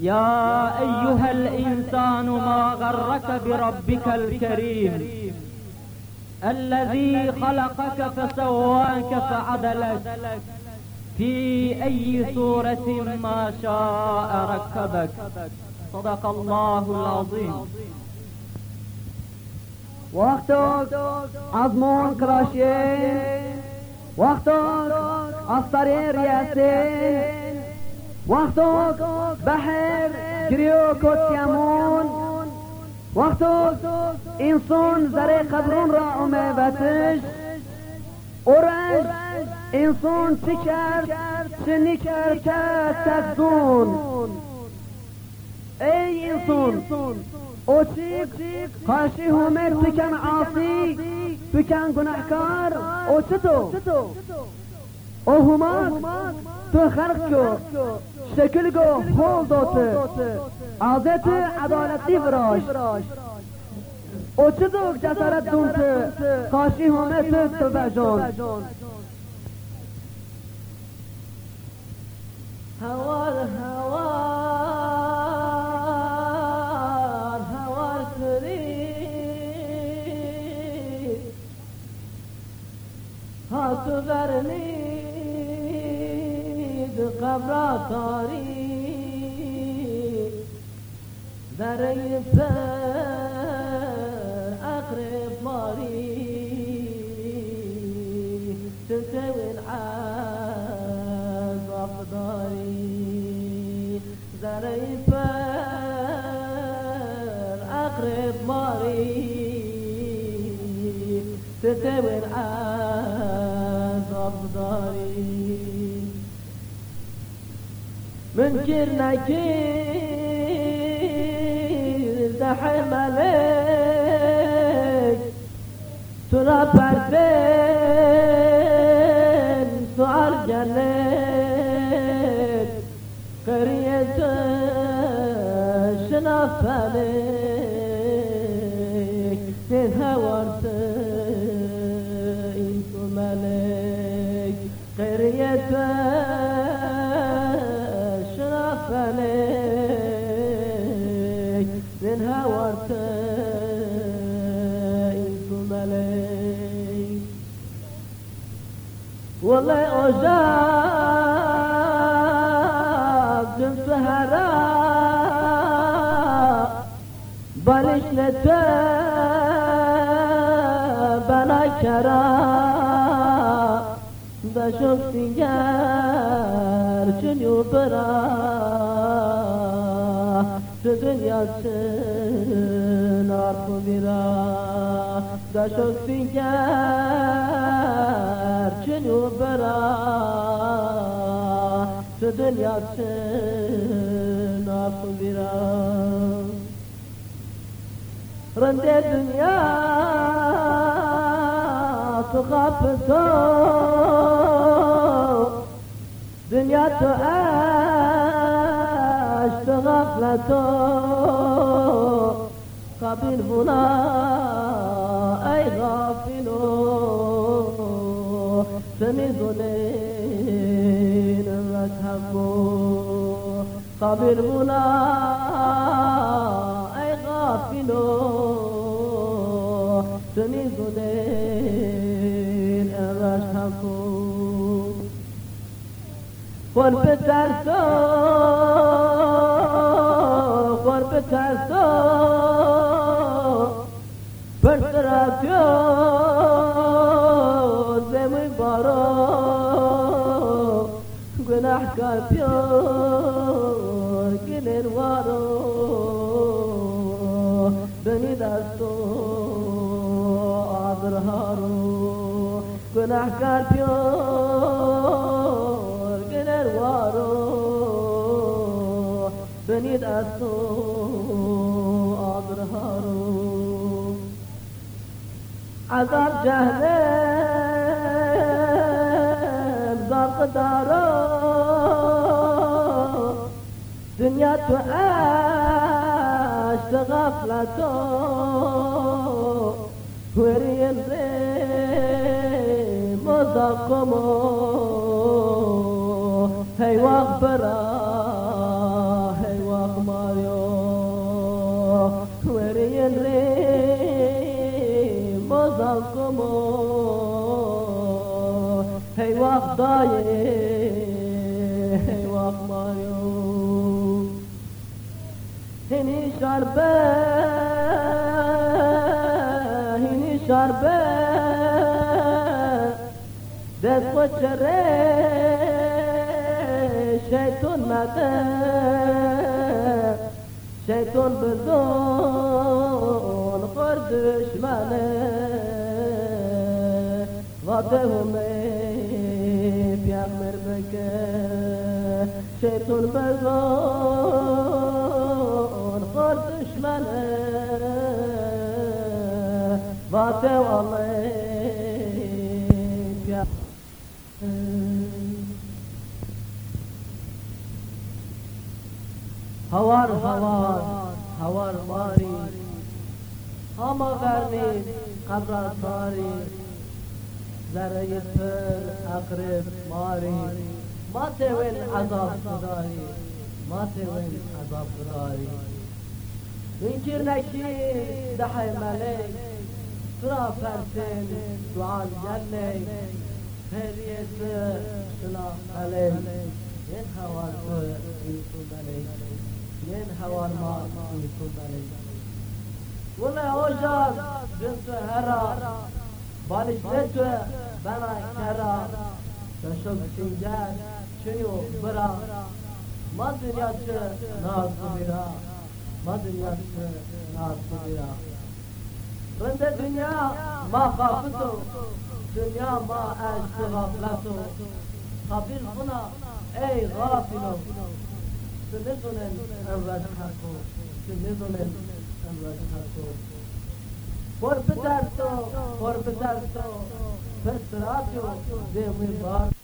يا أيها الإنسان ما غرك بربك الكريم الذي خلقك فسواك فعدلك في أي صورة ما شاء ركبك. صدق الله العظيم. وقت azmon qilashing وقت astari riyasin وقت بحر گریو کتیمون. وقت انسان زره قبرون را امیبتش اورش انسان چی کرد؟ چه نکرد؟ کرد تکدون ای انسان او چی قاشی همه بکن عاصی بکن گناهکار. او چطور او تو خلق کو شکلگو هول دوسه عزت عدالتی براش. او چه دوک جسارت دونسه قاشی همه سست تو بجون. هوا سری، هاتو برنی قبر تاری ذره سر اقرب ماری تسوي العز افضاري ذره سر اقرب ماری تسوي العز منكر نكير دحم عليك تراب عرفين سؤال جليك قرية شناف عليك تهورت انتو ملك. قرية والله أجاب جنس هراء بلش لتا بنا كرا بشوف سيجار شنو برا في دنيا نار برا بشوف سيجار شنو برا في دنيا نار برا رند الدنيا تخافته دنيا تعيش تغفلته قبل هنا أي غافلو بمیدونین وطن قبر بنا ای غافلو بمیدونین وطن و قرب ترسا قرب ترسا پر ترسا Kapıyor gelir var o Beni dasto adır haro Günahkar piyor gelir var o Beni dasto adır haro عذاب جهنم برق دارم Dünya tuaştı gaflato Hürriyen re muzakkumu Heyvah bera heyvah mayo Hürriyen re muzakkumu Heyvah daye heyvah mayo Hini şarbe Hini şarbe Dest koçere Şeytan mede Şeytan bildon Kır düşmanı Vadehumi Peygamber beke. Şeytan bildon غاته والله هوار هوار هوار ماری هما غرنی قبر ساری ذره پر اقرب ماری ما تون عذاب خداری ما تون عذاب خداری منكر نشي دحي ملك Sıra fersin dual cennet Feriyeti sınav kalem Yen havarsı uyku dalek Yen havarma uyku dalek Vule hocam cüntü hera Balişletü bana kera Yaşım singer çiyu bıra Ma dünyası nasıl bira Ma dünyası nasıl bira رند دنيا ما خافتو دنيا ما اجت غفلتو خبير هنا أي غافلو سنزن امرد حقو سنزن امرد حقو پر پتر تو پر تو بار.